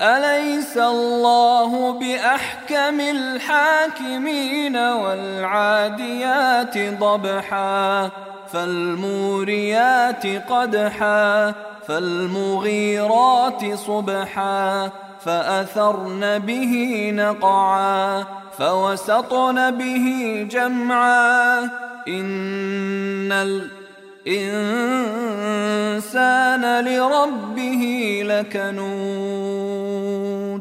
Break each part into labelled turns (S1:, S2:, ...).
S1: أليس الله بأحكم الحاكمين والعاديات ضبحا؟ فالموريات قدحا فالمغيرات صبحا فأثرن به نقعا فوسطن به جمعا. إن الإنسان لربه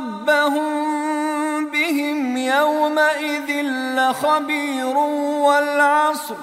S1: ربهم بهم يومئذ لخبير والعصر